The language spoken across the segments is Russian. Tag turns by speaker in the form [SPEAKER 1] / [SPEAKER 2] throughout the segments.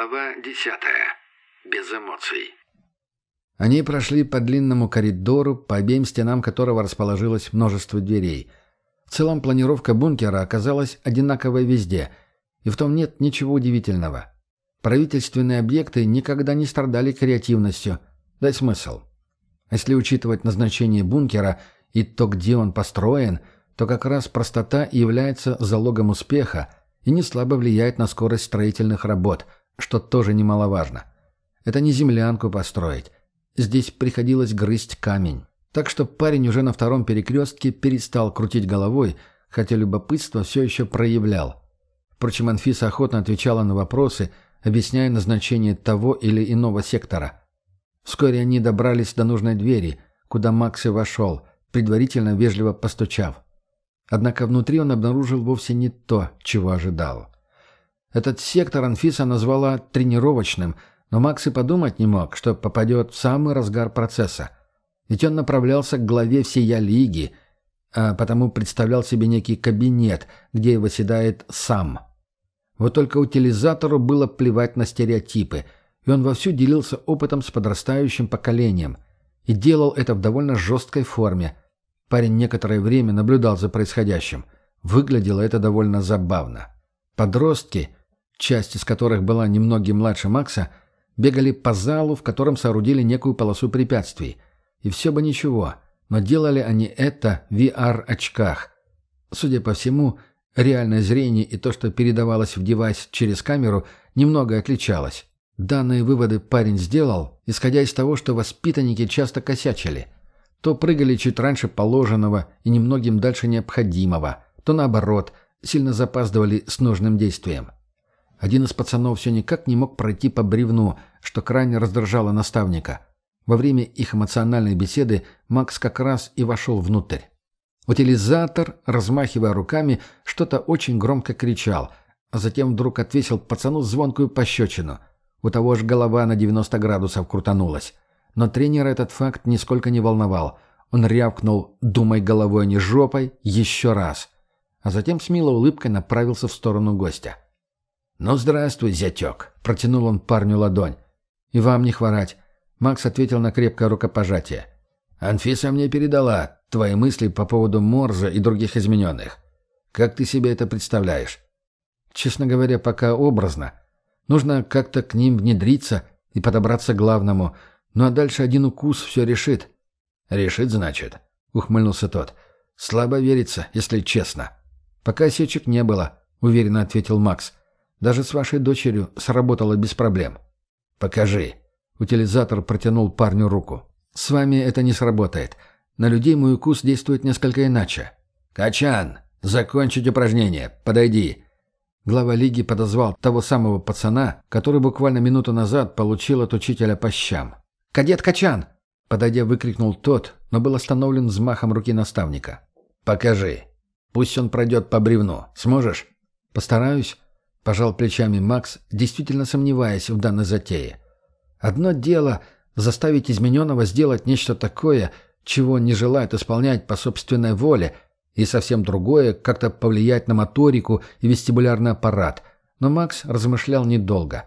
[SPEAKER 1] Глава десятая. Без эмоций.
[SPEAKER 2] Они прошли по длинному коридору, по обеим стенам которого расположилось множество дверей. В целом планировка бункера оказалась одинаковой везде, и в том нет ничего удивительного. Правительственные объекты никогда не страдали креативностью. Дай смысл. Если учитывать назначение бункера и то, где он построен, то как раз простота является залогом успеха и не слабо влияет на скорость строительных работ – что тоже немаловажно. Это не землянку построить. Здесь приходилось грызть камень. Так что парень уже на втором перекрестке перестал крутить головой, хотя любопытство все еще проявлял. Впрочем, Анфиса охотно отвечала на вопросы, объясняя назначение того или иного сектора. Вскоре они добрались до нужной двери, куда Макс и вошел, предварительно вежливо постучав. Однако внутри он обнаружил вовсе не то, чего ожидал. Этот сектор Анфиса назвала тренировочным, но Макс и подумать не мог, что попадет в самый разгар процесса. Ведь он направлялся к главе всея лиги, а потому представлял себе некий кабинет, где восседает сам. Вот только утилизатору было плевать на стереотипы, и он вовсю делился опытом с подрастающим поколением. И делал это в довольно жесткой форме. Парень некоторое время наблюдал за происходящим. Выглядело это довольно забавно. Подростки — часть из которых была немногим младше Макса, бегали по залу, в котором соорудили некую полосу препятствий. И все бы ничего, но делали они это в VR-очках. Судя по всему, реальное зрение и то, что передавалось в девайс через камеру, немного отличалось. Данные выводы парень сделал, исходя из того, что воспитанники часто косячили. То прыгали чуть раньше положенного и немногим дальше необходимого, то наоборот, сильно запаздывали с нужным действием. Один из пацанов все никак не мог пройти по бревну, что крайне раздражало наставника. Во время их эмоциональной беседы Макс как раз и вошел внутрь. Утилизатор, размахивая руками, что-то очень громко кричал, а затем вдруг отвесил пацану звонкую пощечину. У того же голова на 90 градусов крутанулась. Но тренера этот факт нисколько не волновал. Он рявкнул «думай головой, а не жопой» еще раз. А затем с милой улыбкой направился в сторону гостя. «Ну, здравствуй, зятек!» — протянул он парню ладонь. «И вам не хворать!» — Макс ответил на крепкое рукопожатие. «Анфиса мне передала твои мысли по поводу Морза и других измененных. Как ты себе это представляешь?» «Честно говоря, пока образно. Нужно как-то к ним внедриться и подобраться к главному. Ну а дальше один укус все решит». «Решит, значит?» — ухмыльнулся тот. «Слабо верится, если честно». «Пока сечек не было», — уверенно ответил Макс. Даже с вашей дочерью сработало без проблем. Покажи. Утилизатор протянул парню руку. С вами это не сработает. На людей мой укус действует несколько иначе. Качан, закончить упражнение. Подойди. Глава лиги подозвал того самого пацана, который буквально минуту назад получил от учителя по щам. «Кадет Качан!» Подойдя, выкрикнул тот, но был остановлен взмахом руки наставника. «Покажи. Пусть он пройдет по бревну. Сможешь?» «Постараюсь», — пожал плечами Макс, действительно сомневаясь в данной затее. «Одно дело — заставить измененного сделать нечто такое, чего не желает исполнять по собственной воле, и совсем другое — как-то повлиять на моторику и вестибулярный аппарат. Но Макс размышлял недолго.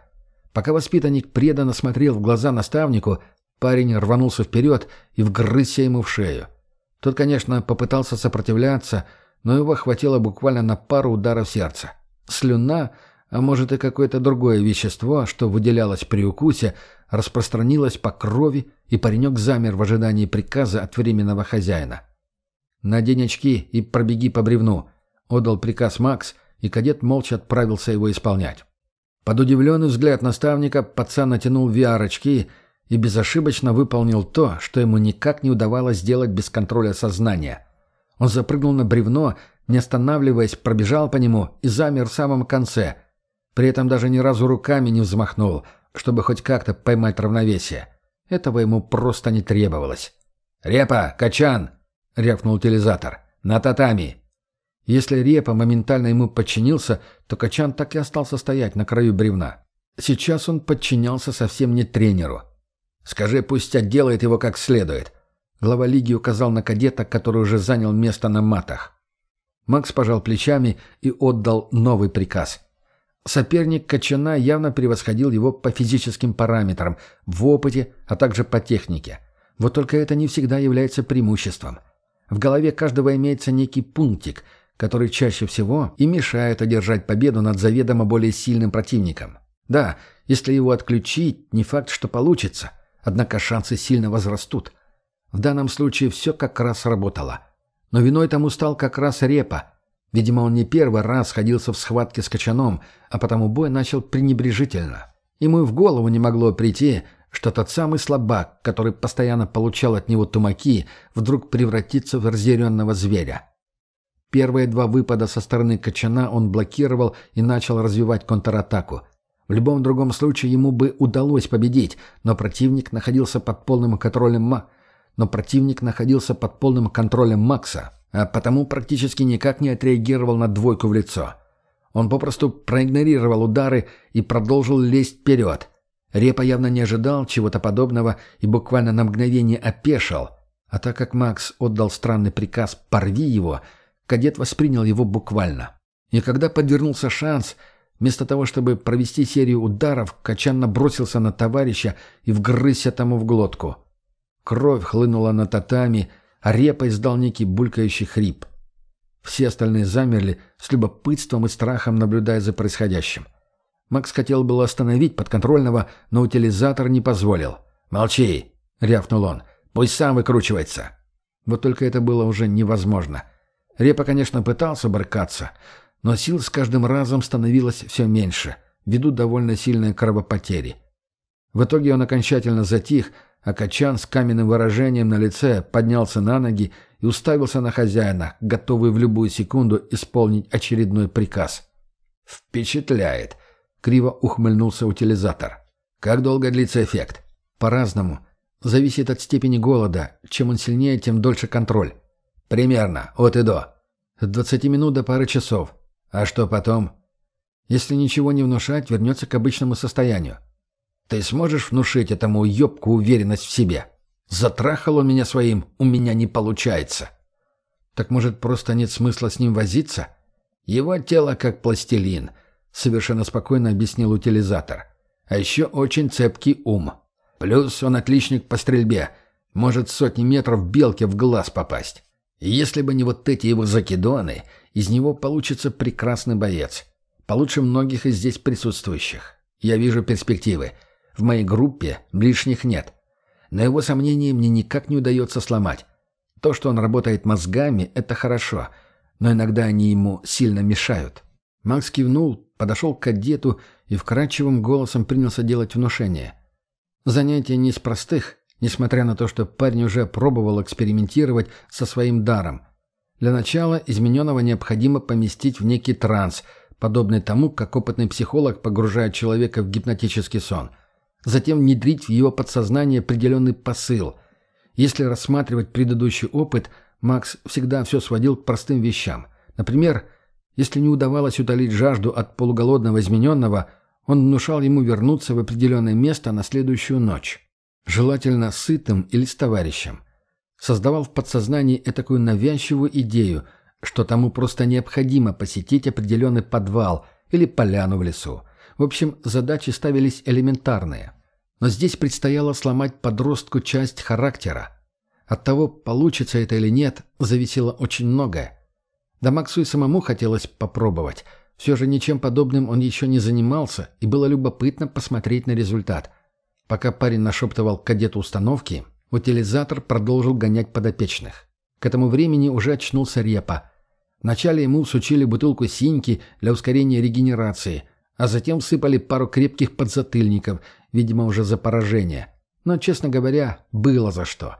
[SPEAKER 2] Пока воспитанник преданно смотрел в глаза наставнику, парень рванулся вперед и вгрызся ему в шею. Тот, конечно, попытался сопротивляться, но его хватило буквально на пару ударов сердца. Слюна, а может и какое-то другое вещество, что выделялось при укусе, распространилось по крови, и паренек замер в ожидании приказа от временного хозяина. «Надень очки и пробеги по бревну», — отдал приказ Макс, и кадет молча отправился его исполнять. Под удивленный взгляд наставника пацан натянул VR-очки и безошибочно выполнил то, что ему никак не удавалось сделать без контроля сознания. Он запрыгнул на бревно не останавливаясь, пробежал по нему и замер в самом конце. При этом даже ни разу руками не взмахнул, чтобы хоть как-то поймать равновесие. Этого ему просто не требовалось. «Репа! Качан!» — рявкнул утилизатор. «На татами!» Если Репа моментально ему подчинился, то Качан так и остался стоять на краю бревна. Сейчас он подчинялся совсем не тренеру. «Скажи, пусть отделает его как следует». Глава лиги указал на кадета, который уже занял место на матах. Макс пожал плечами и отдал новый приказ. Соперник Кочана явно превосходил его по физическим параметрам, в опыте, а также по технике. Вот только это не всегда является преимуществом. В голове каждого имеется некий пунктик, который чаще всего и мешает одержать победу над заведомо более сильным противником. Да, если его отключить, не факт, что получится, однако шансы сильно возрастут. В данном случае все как раз работало. Но виной тому стал как раз Репа – Видимо, он не первый раз сходился в схватке с Качаном, а потому бой начал пренебрежительно. Ему и в голову не могло прийти, что тот самый слабак, который постоянно получал от него тумаки, вдруг превратится в разъяренного зверя. Первые два выпада со стороны Качана он блокировал и начал развивать контратаку. В любом другом случае ему бы удалось победить, но противник находился под полным контролем Ма... но противник находился под полным контролем Макса а потому практически никак не отреагировал на двойку в лицо. Он попросту проигнорировал удары и продолжил лезть вперед. Репа явно не ожидал чего-то подобного и буквально на мгновение опешил. А так как Макс отдал странный приказ «порви его», кадет воспринял его буквально. И когда подвернулся шанс, вместо того, чтобы провести серию ударов, Качан набросился на товарища и вгрызся тому в глотку. Кровь хлынула на татами – а репа издал некий булькающий хрип. Все остальные замерли, с любопытством и страхом наблюдая за происходящим. Макс хотел было остановить подконтрольного, но утилизатор не позволил. «Молчи!» — рявкнул он. «Пусть сам выкручивается!» Вот только это было уже невозможно. Репа, конечно, пытался брыкаться, но сил с каждым разом становилось все меньше, ввиду довольно сильной кровопотери. В итоге он окончательно затих, а Качан с каменным выражением на лице поднялся на ноги и уставился на хозяина, готовый в любую секунду исполнить очередной приказ. «Впечатляет!» — криво ухмыльнулся утилизатор. «Как долго длится эффект?» «По-разному. Зависит от степени голода. Чем он сильнее, тем дольше контроль». «Примерно. От и до». «От двадцати минут до пары часов. А что потом?» «Если ничего не внушать, вернется к обычному состоянию. Ты сможешь внушить этому уебку уверенность в себе? Затрахал он меня своим, у меня не получается. Так может, просто нет смысла с ним возиться? Его тело как пластилин, совершенно спокойно объяснил утилизатор. А еще очень цепкий ум. Плюс он отличник по стрельбе, может сотни метров белке в глаз попасть. И если бы не вот эти его закидоны, из него получится прекрасный боец. Получше многих из здесь присутствующих. Я вижу перспективы. В моей группе лишних нет. Но его сомнения мне никак не удается сломать. То, что он работает мозгами, это хорошо, но иногда они ему сильно мешают. Макс кивнул, подошел к кадету и вкрадчивым голосом принялся делать внушение. Занятие не из простых, несмотря на то, что парень уже пробовал экспериментировать со своим даром. Для начала измененного необходимо поместить в некий транс, подобный тому, как опытный психолог погружает человека в гипнотический сон – затем внедрить в его подсознание определенный посыл. Если рассматривать предыдущий опыт, Макс всегда все сводил к простым вещам. Например, если не удавалось утолить жажду от полуголодного измененного, он внушал ему вернуться в определенное место на следующую ночь. Желательно сытым или с товарищем. Создавал в подсознании такую навязчивую идею, что тому просто необходимо посетить определенный подвал или поляну в лесу. В общем, задачи ставились элементарные. Но здесь предстояло сломать подростку часть характера. От того, получится это или нет, зависело очень многое. Да Максу и самому хотелось попробовать. Все же ничем подобным он еще не занимался, и было любопытно посмотреть на результат. Пока парень нашептывал кадету установки, утилизатор продолжил гонять подопечных. К этому времени уже очнулся Репа. Вначале ему сучили бутылку синьки для ускорения регенерации – а затем сыпали пару крепких подзатыльников, видимо, уже за поражение. Но, честно говоря, было за что.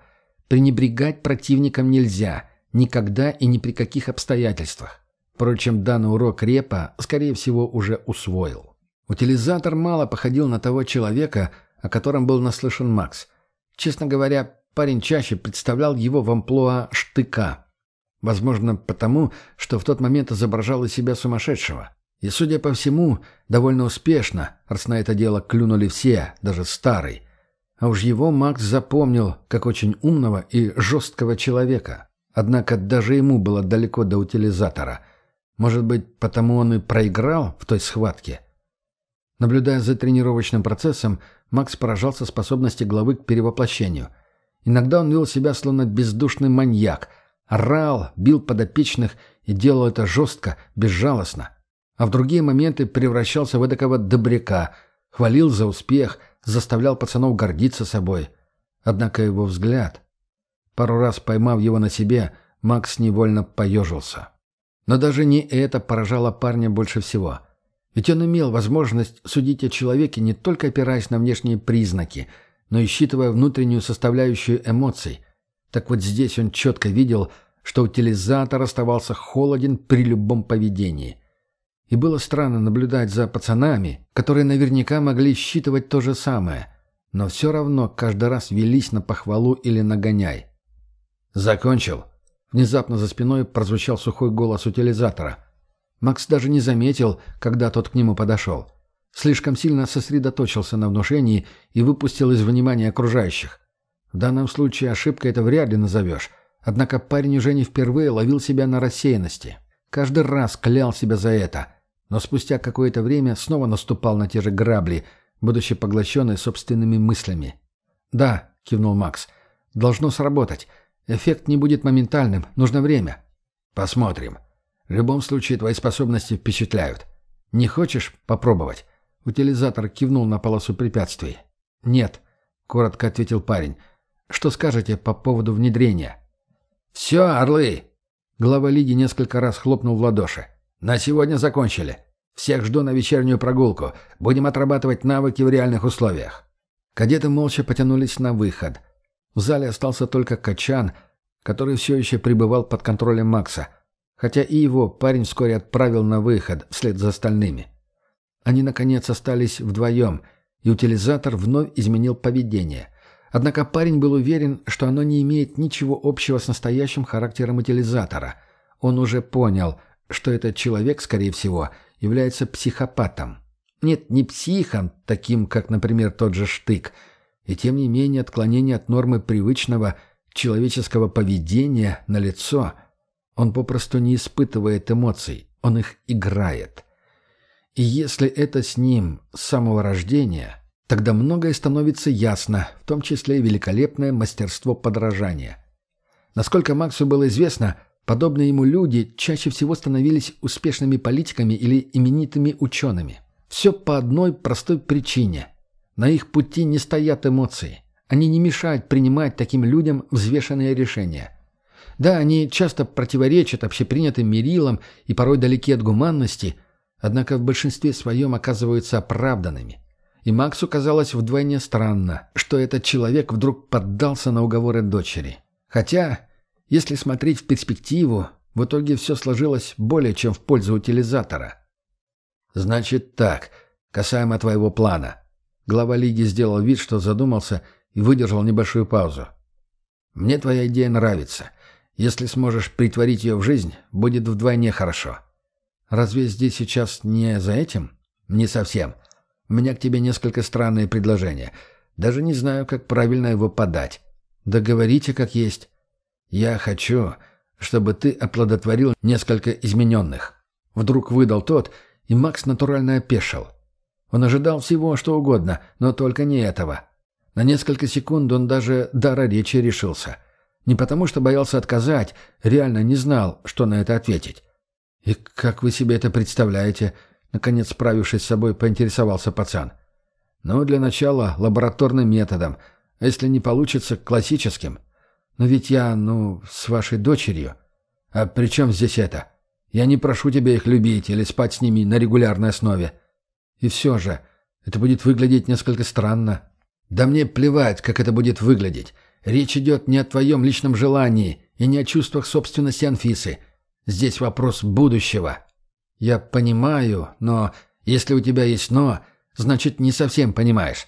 [SPEAKER 2] Пренебрегать противникам нельзя, никогда и ни при каких обстоятельствах. Впрочем, данный урок Репа, скорее всего, уже усвоил. Утилизатор мало походил на того человека, о котором был наслышан Макс. Честно говоря, парень чаще представлял его в амплуа штыка. Возможно, потому, что в тот момент изображал из себя сумасшедшего. И, судя по всему, довольно успешно, раз на это дело клюнули все, даже старый. А уж его Макс запомнил как очень умного и жесткого человека. Однако даже ему было далеко до утилизатора. Может быть, потому он и проиграл в той схватке? Наблюдая за тренировочным процессом, Макс поражался способности главы к перевоплощению. Иногда он вел себя словно бездушный маньяк, орал, бил подопечных и делал это жестко, безжалостно. А в другие моменты превращался в такого добряка, хвалил за успех, заставлял пацанов гордиться собой. Однако его взгляд... Пару раз поймав его на себе, Макс невольно поежился. Но даже не это поражало парня больше всего. Ведь он имел возможность судить о человеке не только опираясь на внешние признаки, но и считывая внутреннюю составляющую эмоций. Так вот здесь он четко видел, что утилизатор оставался холоден при любом поведении. И было странно наблюдать за пацанами, которые наверняка могли считывать то же самое, но все равно каждый раз велись на похвалу или нагоняй. «Закончил?» Внезапно за спиной прозвучал сухой голос утилизатора. Макс даже не заметил, когда тот к нему подошел. Слишком сильно сосредоточился на внушении и выпустил из внимания окружающих. В данном случае ошибкой это вряд ли назовешь. Однако парень уже не впервые ловил себя на рассеянности. Каждый раз клял себя за это. Но спустя какое-то время снова наступал на те же грабли, будучи поглощенный собственными мыслями. «Да», — кивнул Макс, — «должно сработать. Эффект не будет моментальным, нужно время. Посмотрим. В любом случае твои способности впечатляют. Не хочешь попробовать? Утилизатор кивнул на полосу препятствий. Нет, коротко ответил парень. Что скажете по поводу внедрения? Все, орлы! Глава лиги несколько раз хлопнул в ладоши. На сегодня закончили. Всех жду на вечернюю прогулку. Будем отрабатывать навыки в реальных условиях. Кадеты молча потянулись на выход — в зале остался только Качан, который все еще пребывал под контролем Макса, хотя и его парень вскоре отправил на выход вслед за остальными. Они, наконец, остались вдвоем, и утилизатор вновь изменил поведение. Однако парень был уверен, что оно не имеет ничего общего с настоящим характером утилизатора. Он уже понял, что этот человек, скорее всего, является психопатом. Нет, не психом, таким, как, например, тот же Штык – и тем не менее отклонение от нормы привычного человеческого поведения на лицо. Он попросту не испытывает эмоций, он их играет. И если это с ним с самого рождения, тогда многое становится ясно, в том числе и великолепное мастерство подражания. Насколько Максу было известно, подобные ему люди чаще всего становились успешными политиками или именитыми учеными. Все по одной простой причине – на их пути не стоят эмоции. Они не мешают принимать таким людям взвешенные решения. Да, они часто противоречат общепринятым мерилам и порой далеки от гуманности, однако в большинстве своем оказываются оправданными. И Максу казалось вдвойне странно, что этот человек вдруг поддался на уговоры дочери. Хотя, если смотреть в перспективу, в итоге все сложилось более чем в пользу утилизатора. «Значит так, касаемо твоего плана», Глава лиги сделал вид, что задумался и выдержал небольшую паузу. «Мне твоя идея нравится. Если сможешь притворить ее в жизнь, будет вдвойне хорошо. Разве здесь сейчас не за этим? Не совсем. Меня к тебе несколько странные предложения. Даже не знаю, как правильно его подать. Договорите, как есть. Я хочу, чтобы ты оплодотворил несколько измененных». Вдруг выдал тот, и Макс натурально опешил. Он ожидал всего, что угодно, но только не этого. На несколько секунд он даже дара речи решился. Не потому, что боялся отказать, реально не знал, что на это ответить. «И как вы себе это представляете?» Наконец, справившись с собой, поинтересовался пацан. «Ну, для начала лабораторным методом, а если не получится, классическим. Но ведь я, ну, с вашей дочерью. А при чем здесь это? Я не прошу тебя их любить или спать с ними на регулярной основе. И все же, это будет выглядеть несколько странно. Да мне плевать, как это будет выглядеть. Речь идет не о твоем личном желании и не о чувствах собственности Анфисы. Здесь вопрос будущего. Я понимаю, но если у тебя есть «но», значит, не совсем понимаешь.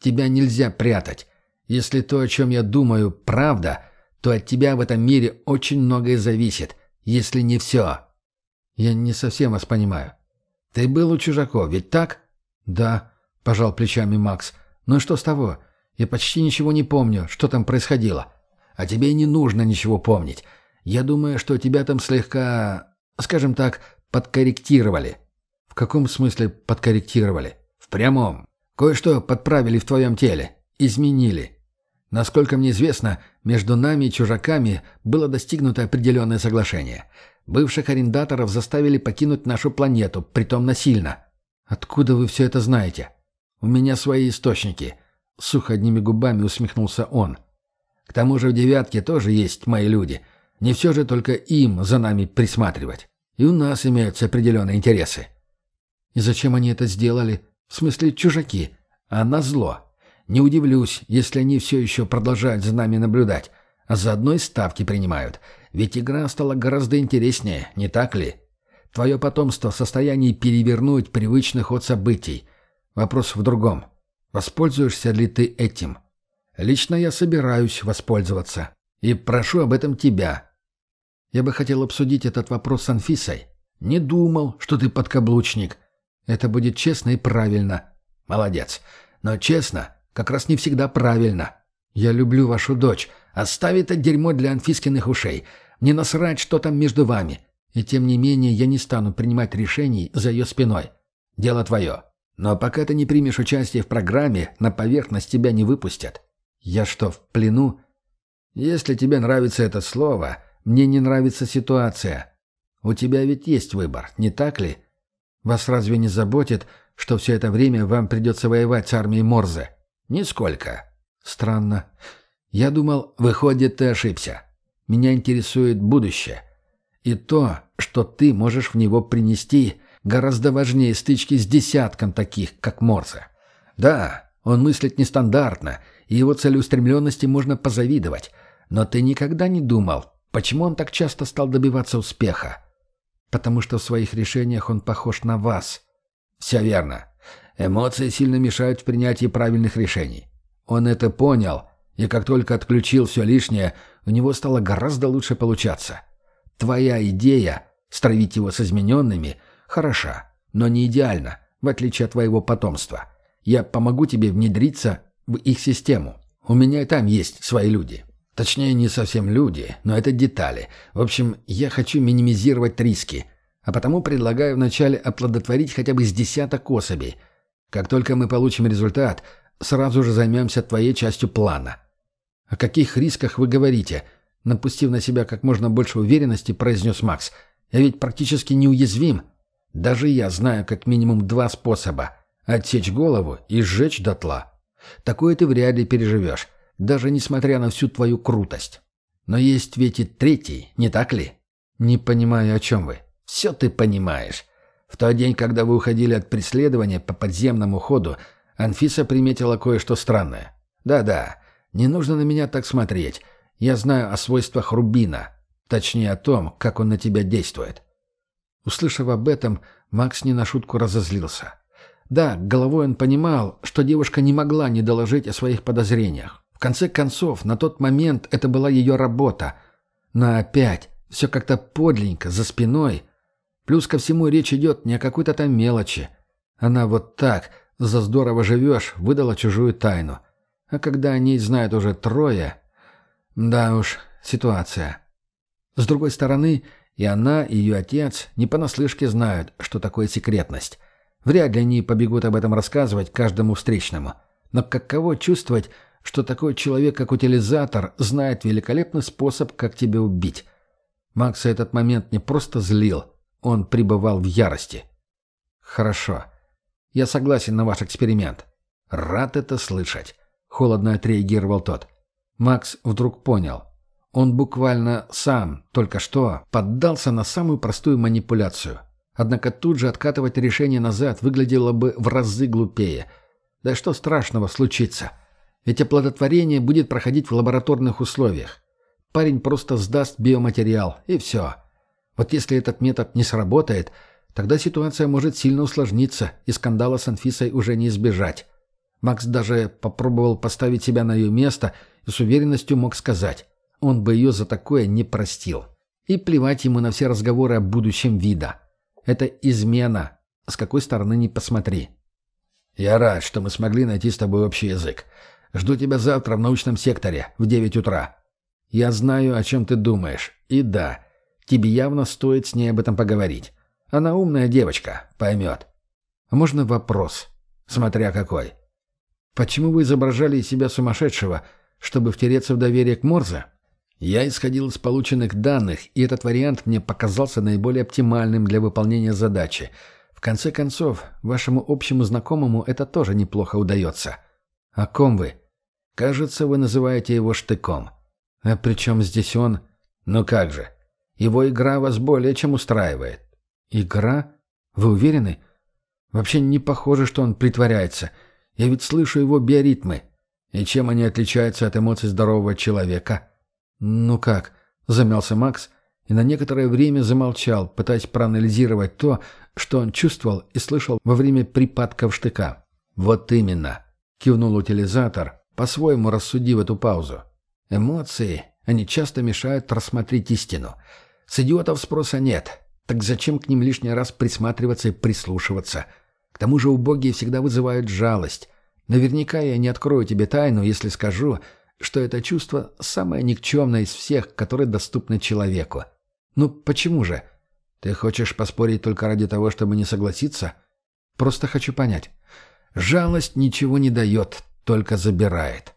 [SPEAKER 2] Тебя нельзя прятать. Если то, о чем я думаю, правда, то от тебя в этом мире очень многое зависит, если не все. Я не совсем вас понимаю. «Ты был у чужаков, ведь так?» «Да», — пожал плечами Макс. «Ну и что с того? Я почти ничего не помню, что там происходило. А тебе не нужно ничего помнить. Я думаю, что тебя там слегка, скажем так, подкорректировали». «В каком смысле подкорректировали?» В прямом. Кое-что подправили в твоем теле. Изменили. Насколько мне известно, между нами и чужаками было достигнуто определенное соглашение. Бывших арендаторов заставили покинуть нашу планету, притом насильно. Откуда вы все это знаете? У меня свои источники. Сухо одними губами усмехнулся он. К тому же в «девятке» тоже есть мои люди. Не все же только им за нами присматривать. И у нас имеются определенные интересы. И зачем они это сделали? В смысле, чужаки. А на зло. Не удивлюсь, если они все еще продолжают за нами наблюдать, а заодно и ставки принимают. Ведь игра стала гораздо интереснее, не так ли? Твое потомство в состоянии перевернуть привычный ход событий. Вопрос в другом. Воспользуешься ли ты этим? Лично я собираюсь воспользоваться. И прошу об этом тебя. Я бы хотел обсудить этот вопрос с Анфисой. Не думал, что ты подкаблучник. Это будет честно и правильно. Молодец. Но честно как раз не всегда правильно. Я люблю вашу дочь. Оставь это дерьмо для Анфискиных ушей. Не насрать, что там между вами. И тем не менее я не стану принимать решений за ее спиной. Дело твое. Но пока ты не примешь участие в программе, на поверхность тебя не выпустят. Я что, в плену? Если тебе нравится это слово, мне не нравится ситуация. У тебя ведь есть выбор, не так ли? Вас разве не заботит, что все это время вам придется воевать с армией Морзе? Нисколько. Странно. Я думал, выходит, ты ошибся. Меня интересует будущее. И то, что ты можешь в него принести, гораздо важнее стычки с десятком таких, как Морзе. Да, он мыслит нестандартно, и его целеустремленности можно позавидовать. Но ты никогда не думал, почему он так часто стал добиваться успеха? Потому что в своих решениях он похож на вас. Все верно. Эмоции сильно мешают в принятии правильных решений. Он это понял, и как только отключил все лишнее, у него стало гораздо лучше получаться. Твоя идея — стравить его с измененными — хороша, но не идеальна, в отличие от твоего потомства. Я помогу тебе внедриться в их систему. У меня и там есть свои люди. Точнее, не совсем люди, но это детали. В общем, я хочу минимизировать риски, а потому предлагаю вначале оплодотворить хотя бы с десяток особей — как только мы получим результат, сразу же займемся твоей частью плана. О каких рисках вы говорите? Напустив на себя как можно больше уверенности, произнес Макс. Я ведь практически неуязвим. Даже я знаю как минимум два способа. Отсечь голову и сжечь дотла. Такое ты вряд ли переживешь, даже несмотря на всю твою крутость. Но есть ведь и третий, не так ли? Не понимаю, о чем вы. Все ты понимаешь. В тот день, когда вы уходили от преследования по подземному ходу, Анфиса приметила кое-что странное. Да-да, не нужно на меня так смотреть. Я знаю о свойствах рубина. Точнее, о том, как он на тебя действует. Услышав об этом, Макс не на шутку разозлился. Да, головой он понимал, что девушка не могла не доложить о своих подозрениях. Конце концов, на тот момент это была ее работа. Но опять, все как-то подленько, за спиной — Плюс ко всему речь идет не о какой-то там мелочи. Она вот так, за здорово живешь, выдала чужую тайну. А когда о ней знают уже трое... Да уж, ситуация. С другой стороны, и она, и ее отец не понаслышке знают, что такое секретность. Вряд ли они побегут об этом рассказывать каждому встречному. Но каково чувствовать, что такой человек, как утилизатор, знает великолепный способ, как тебя убить? Макса этот момент не просто злил, он пребывал в ярости. «Хорошо. Я согласен на ваш эксперимент. Рад это слышать», — холодно отреагировал тот. Макс вдруг понял. Он буквально сам, только что, поддался на самую простую манипуляцию. Однако тут же откатывать решение назад выглядело бы в разы глупее. Да что страшного случится? Ведь оплодотворение будет проходить в лабораторных условиях. Парень просто сдаст биоматериал, и все. Вот если этот метод не сработает, тогда ситуация может сильно усложниться, и скандала с Анфисой уже не избежать. Макс даже попробовал поставить себя на ее место и с уверенностью мог сказать, он бы ее за такое не простил. И плевать ему на все разговоры о будущем вида. Это измена, с какой стороны ни посмотри. «Я рад, что мы смогли найти с тобой общий язык. Жду тебя завтра в научном секторе в девять утра. Я знаю, о чем ты думаешь. И да, Тебе явно стоит с ней об этом поговорить. Она умная девочка, поймет. Можно вопрос? Смотря какой. Почему вы изображали из себя сумасшедшего, чтобы втереться в доверие к Морзе? Я исходил из полученных данных, и этот вариант мне показался наиболее оптимальным для выполнения задачи. В конце концов, вашему общему знакомому это тоже неплохо удается. О ком вы? Кажется, вы называете его штыком. А при чем здесь он? Ну как же. Его игра вас более чем устраивает. Игра? Вы уверены? Вообще не похоже, что он притворяется. Я ведь слышу его биоритмы. И чем они отличаются от эмоций здорового человека? Ну как? Замялся Макс и на некоторое время замолчал, пытаясь проанализировать то, что он чувствовал и слышал во время припадков штыка. «Вот именно», — кивнул утилизатор, по-своему рассудив эту паузу. «Эмоции, они часто мешают рассмотреть истину. С идиотов спроса нет. Так зачем к ним лишний раз присматриваться и прислушиваться? К тому же убогие всегда вызывают жалость. Наверняка я не открою тебе тайну, если скажу, что это чувство самое никчемное из всех, которые доступны человеку. Ну почему же? Ты хочешь поспорить только ради того, чтобы не согласиться? Просто хочу понять. Жалость ничего не дает, только забирает.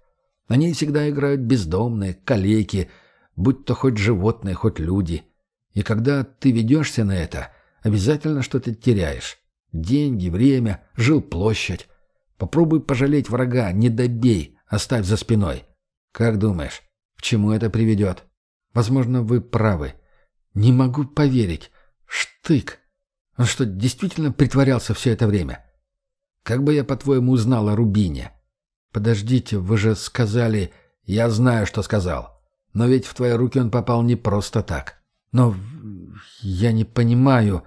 [SPEAKER 2] На ней всегда играют бездомные, калеки, будь то хоть животные, хоть люди. И когда ты ведешься на это, обязательно что-то теряешь. Деньги, время, жилплощадь. Попробуй пожалеть врага, не добей, оставь за спиной. Как думаешь, к чему это приведет? Возможно, вы правы. Не могу поверить. Штык. Он что, действительно притворялся все это время? Как бы я, по-твоему, узнал о Рубине? Подождите, вы же сказали... Я знаю, что сказал. Но ведь в твои руки он попал не просто так. Но я не понимаю...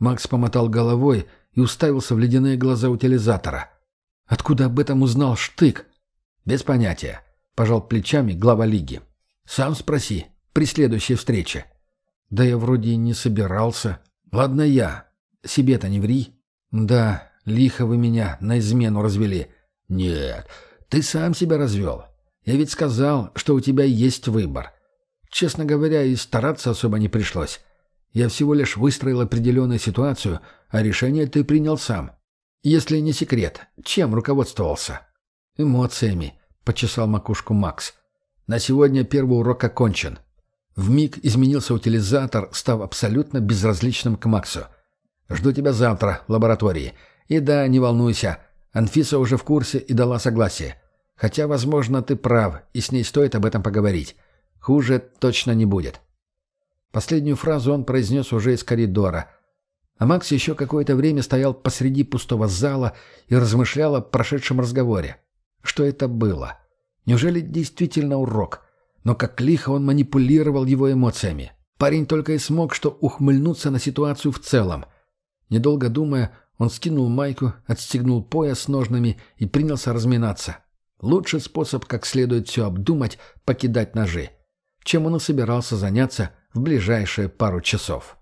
[SPEAKER 2] Макс помотал головой и уставился в ледяные глаза утилизатора. Откуда об этом узнал Штык? Без понятия. Пожал плечами глава лиги. Сам спроси. При следующей встрече. Да я вроде и не собирался. Ладно я. Себе-то не ври. Да, лихо вы меня на измену развели. Нет, ты сам себя развел. Я ведь сказал, что у тебя есть выбор. Честно говоря, и стараться особо не пришлось. Я всего лишь выстроил определенную ситуацию, а решение ты принял сам. Если не секрет, чем руководствовался? Эмоциями, почесал макушку Макс. На сегодня первый урок окончен. В миг изменился утилизатор, став абсолютно безразличным к Максу. Жду тебя завтра в лаборатории. И да, не волнуйся, Анфиса уже в курсе и дала согласие. Хотя, возможно, ты прав, и с ней стоит об этом поговорить. Хуже точно не будет. Последнюю фразу он произнес уже из коридора. А Макс еще какое-то время стоял посреди пустого зала и размышлял о прошедшем разговоре. Что это было? Неужели действительно урок? Но как лихо он манипулировал его эмоциями. Парень только и смог что ухмыльнуться на ситуацию в целом. Недолго думая, он скинул майку, отстегнул пояс с ножными и принялся разминаться. Лучший способ, как следует все обдумать, покидать ножи чем он и собирался заняться в ближайшие пару часов.